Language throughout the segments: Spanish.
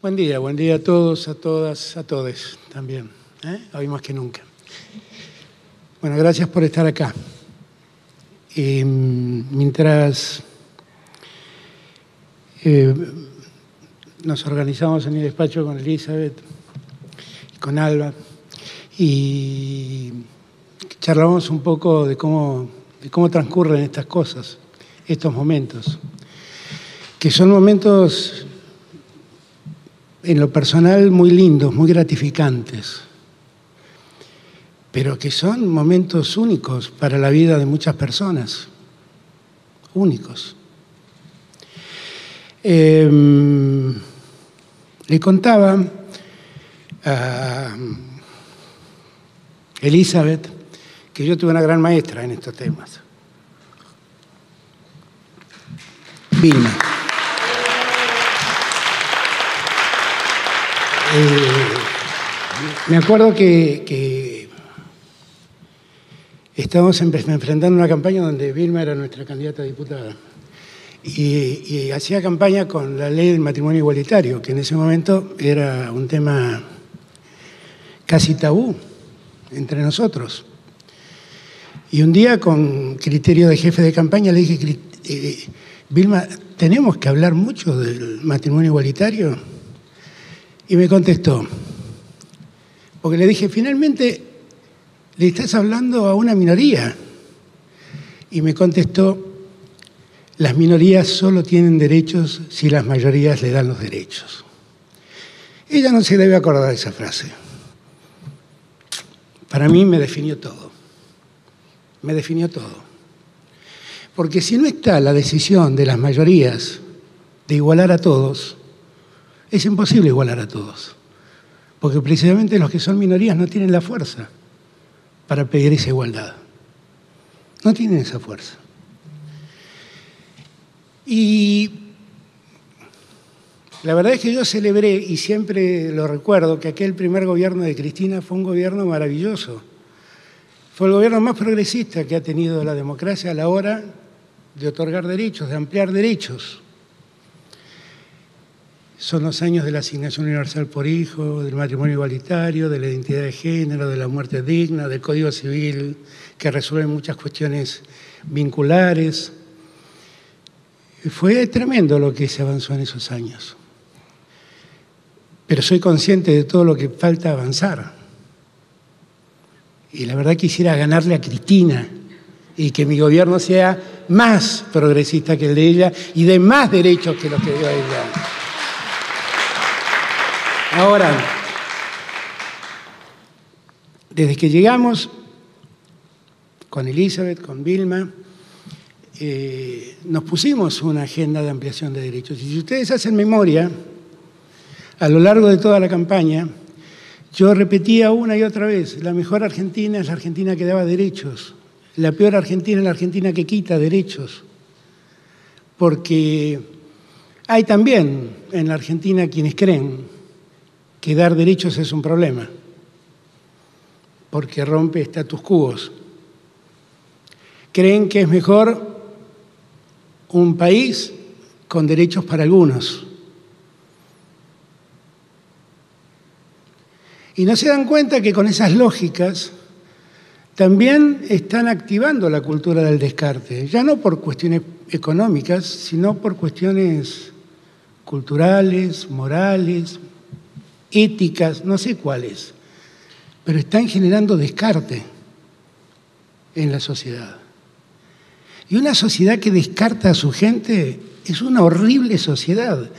Buen día, buen día a todos, a todas, a todos también, ¿eh? hoy más que nunca. Bueno, gracias por estar acá. Y mientras eh, nos organizamos en el despacho con Elizabeth y con Alba y charlamos un poco de cómo, de cómo transcurren estas cosas, estos momentos, que son momentos en lo personal muy lindos, muy gratificantes, pero que son momentos únicos para la vida de muchas personas, únicos. Em, le contaba a Elizabeth que yo tuve una gran maestra en estos temas, Vilma. Me acuerdo que, estábamos enfrentando una campaña donde Vilma era nuestra candidata a diputada. Y, hacía campaña con la ley del matrimonio igualitario, que en ese momento era un tema casi tabú entre nosotros. Y un día, con criterio de jefe de campaña, le dije, eh, Vilma, ¿tenemos que hablar mucho del matrimonio igualitario? Y me contestó, porque le dije, finalmente le estás hablando a una minoría. Y me contestó, las minorías solo tienen derechos si las mayorías le dan los derechos. Ella no se debe acordar de esa frase. Para mí me definió todo. Me definió todo. Porque si no está la decisión de las mayorías de igualar a todos, es imposible igualar a todos, porque precisamente los que son minorías no tienen la fuerza para pedir esa igualdad. No tienen esa fuerza. Y la verdad es que yo celebré, y siempre lo recuerdo, que aquel primer gobierno de Cristina fue un gobierno maravilloso. Fue el gobierno más progresista que ha tenido la democracia a la hora de otorgar derechos, de ampliar derechos. Son los años de la asignación universal por hijo, del matrimonio igualitario, de la identidad de género, de la muerte digna, del Código Civil, que resuelve muchas cuestiones vinculares. Fue tremendo lo que se avanzó en esos años. Pero soy consciente de todo lo que falta avanzar. Y la verdad quisiera ganarle a Cristina y que mi gobierno sea más progresista que el de ella y de más derechos que los que dio ella. Ahora, desde que llegamos con Elizabeth, con Vilma, eh, nos pusimos una agenda de ampliación de derechos. Y si ustedes hacen memoria, a lo largo de toda la campaña, yo repetía una y otra vez, la mejor Argentina es la Argentina que daba derechos, la peor Argentina es la Argentina que quita derechos, porque hay también en la Argentina quienes creen que dar derechos es un problema, porque rompe status quo. Creen que es mejor un país con derechos para algunos. Y no se dan cuenta que con esas lógicas también están activando la cultura del descarte, ya no por cuestiones económicas, sino por cuestiones culturales, morales, éticas, no sé cuáles, pero están generando descarte en la sociedad. Y una sociedad que descarta a su gente es una horrible sociedad.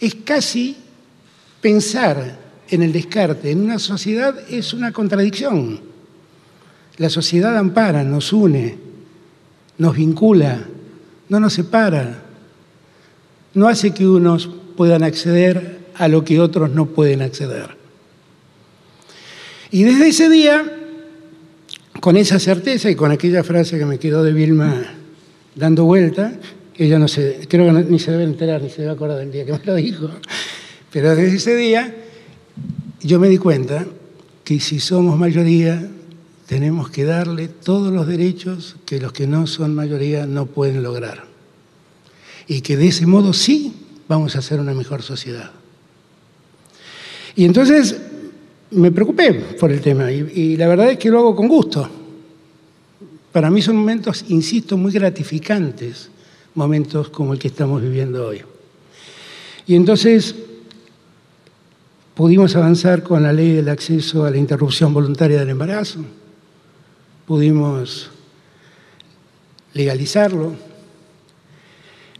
Es casi pensar en el descarte en una sociedad es una contradicción. La sociedad ampara, nos une, nos vincula, no nos separa, no hace que unos puedan acceder a lo que otros no pueden acceder. Y desde ese día, con esa certeza y con aquella frase que me quedó de Vilma dando vuelta, ella no se, creo que ni se debe enterar, ni se debe acordar del día que me lo dijo, pero desde ese día yo me di cuenta que si somos mayoría tenemos que darle todos los derechos que los que no son mayoría no pueden lograr. Y que de ese modo sí vamos a hacer una mejor sociedad. Y entonces me preocupé por el tema y, la verdad es que lo hago con gusto. Para mí son momentos, insisto, muy gratificantes, momentos como el que estamos viviendo hoy. Y entonces pudimos avanzar con la ley del acceso a la interrupción voluntaria del embarazo, pudimos legalizarlo,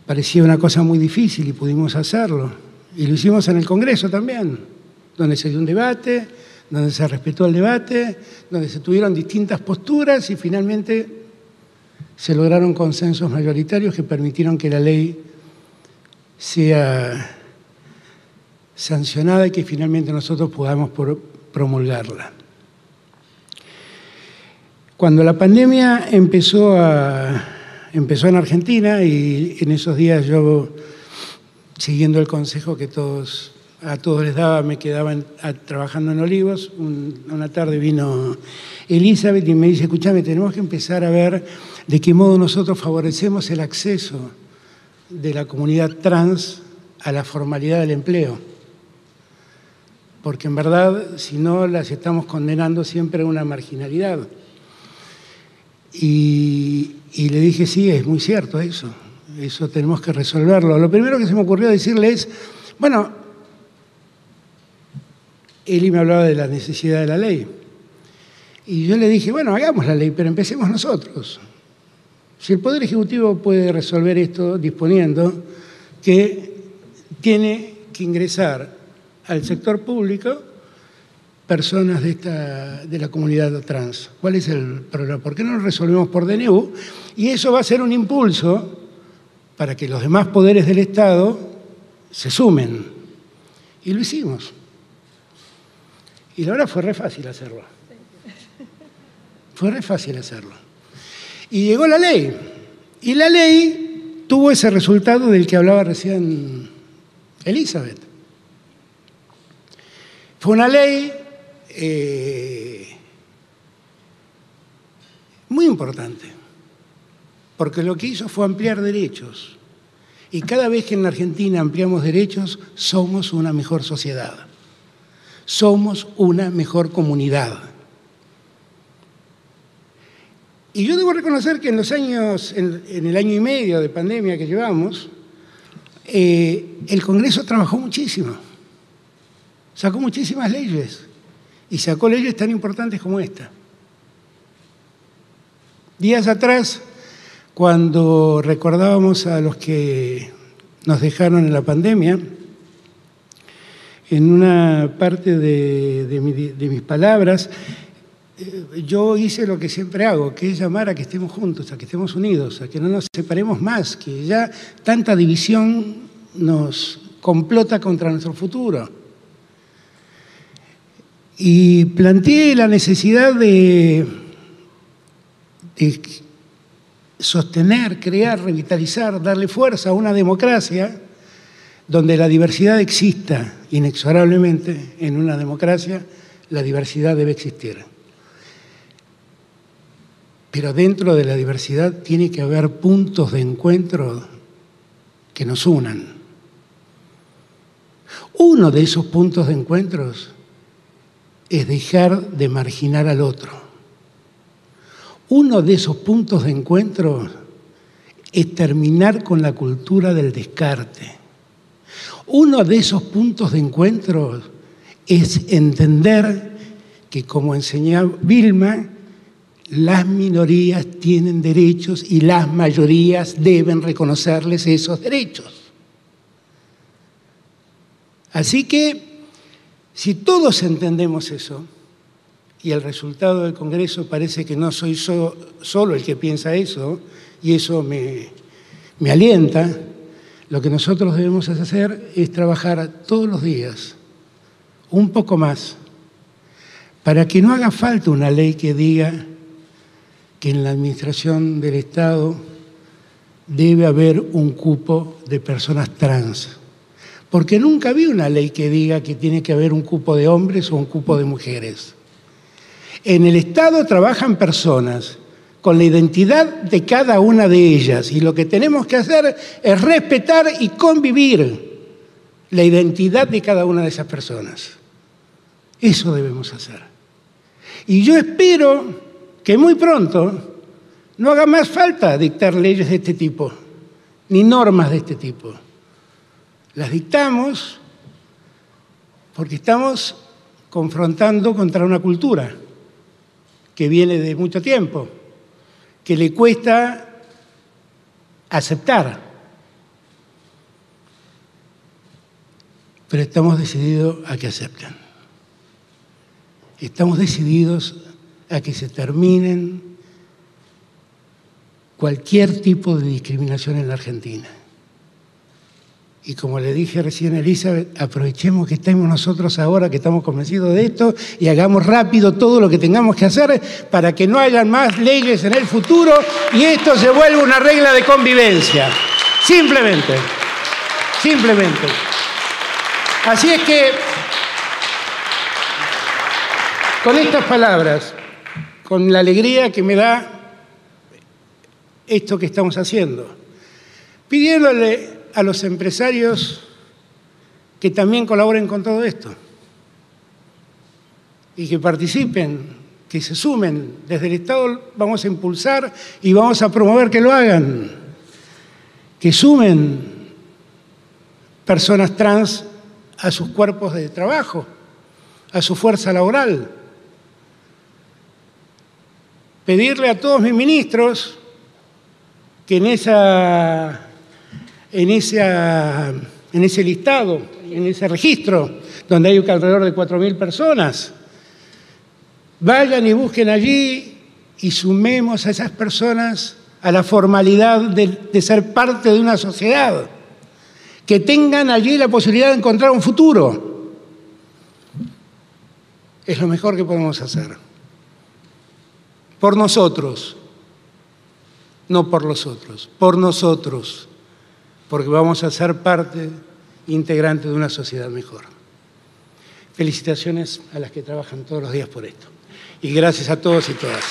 parecía una cosa muy difícil y pudimos hacerlo, y lo hicimos en el Congreso también, donde se dio un debate, donde se respetó el debate, donde se tuvieron distintas posturas y finalmente se lograron consensos mayoritarios que permitieron que la ley sea sancionada y que finalmente nosotros podamos promulgarla. Cuando la pandemia empezó, a, empezó en Argentina y en esos días yo, siguiendo el consejo que todos, a todos les daba, me quedaba trabajando en Olivos, una tarde vino Elizabeth y me dice, escúchame, tenemos que empezar a ver de qué modo nosotros favorecemos el acceso de la comunidad trans a la formalidad del empleo. Porque en verdad, si no, las estamos condenando siempre a una marginalidad. Y, le dije, sí, es muy cierto eso, eso tenemos que resolverlo. Lo primero que se me ocurrió decirle es, bueno, Eli me hablaba de la necesidad de la ley. Y yo le dije, bueno, hagamos la ley, pero empecemos nosotros. Si el Poder Ejecutivo puede resolver esto disponiendo que tiene que ingresar al sector público personas de, esta, de la comunidad trans. ¿Cuál es el problema? ¿Por qué no lo resolvemos por DNU? Y eso va a ser un impulso para que los demás poderes del Estado se sumen. Y lo hicimos. Y la verdad fue re fácil hacerlo. Fue re fácil hacerlo. Y llegó la ley. Y la ley tuvo ese resultado del que hablaba recién Elizabeth. Fue una ley eh, muy importante, porque lo que hizo fue ampliar derechos. Y cada vez que en la Argentina ampliamos derechos, somos una mejor sociedad. Somos una mejor comunidad. Y yo debo reconocer que en los años, en, el año y medio de pandemia que llevamos, eh, el Congreso trabajó muchísimo, sacó muchísimas leyes y sacó leyes tan importantes como esta. Días atrás, cuando recordábamos a los que nos dejaron en la pandemia, en una parte de mis palabras eh, yo hice lo que siempre hago, que es llamar a que estemos juntos, a que estemos unidos, a que no nos separemos más, que ya tanta división nos complota contra nuestro futuro. Y planteé la necesidad de, de sostener, crear, revitalizar, darle fuerza a una democracia donde la diversidad exista inexorablemente, en una democracia la diversidad debe existir. Pero dentro de la diversidad tiene que haber puntos de encuentro que nos unan. Uno de esos puntos de encuentro es dejar de marginar al otro. Uno de esos puntos de encuentro es terminar con la cultura del descarte. Uno de esos puntos de encuentro es entender que, como enseñaba Vilma, las minorías tienen derechos y las mayorías deben reconocerles esos derechos. Así que, si todos entendemos eso, y el resultado del Congreso parece que no soy solo el que piensa eso, y eso me, me alienta, lo que nosotros debemos hacer es trabajar todos los días un poco más para que no haga falta una ley que diga que en la administración del Estado debe haber un cupo de personas trans. Porque nunca vi una ley que diga que tiene que haber un cupo de hombres o un cupo de mujeres. En el Estado trabajan personas con la identidad de cada una de ellas y lo que tenemos que hacer es respetar y convivir la identidad de cada una de esas personas. Eso debemos hacer. Y yo espero que muy pronto no haga más falta dictar leyes de este tipo, ni normas de este tipo. Las dictamos porque estamos confrontando contra una cultura que viene de mucho tiempo, que le cuesta aceptar. Pero estamos decididos a que acepten. Estamos decididos a que se terminen cualquier tipo de discriminación en la Argentina. Y como le dije recién a Elizabeth, aprovechemos que estemos nosotros ahora, que estamos convencidos de esto, y hagamos rápido todo lo que tengamos que hacer para que no haya más leyes en el futuro y esto se vuelva una regla de convivencia. Simplemente, simplemente. Así es que, con estas palabras, con la alegría que me da esto que estamos haciendo, pidiéndole a los empresarios que también colaboren con todo esto y que participen, que se sumen. Desde el Estado vamos a impulsar y vamos a promover que lo hagan, que sumen personas trans a sus cuerpos de trabajo, a su fuerza laboral. Pedirle a todos mis ministros que en esa en, en ese listado, en ese registro, donde hay alrededor de 4.000 personas. Vayan y busquen allí y sumemos a esas personas a la formalidad de, de ser parte de una sociedad, que tengan allí la posibilidad de encontrar un futuro. Es lo mejor que podemos hacer. Por nosotros, no por los otros, por nosotros porque vamos a ser parte integrante de una sociedad mejor. Felicitaciones a las que trabajan todos los días por esto. Y gracias a todos y todas.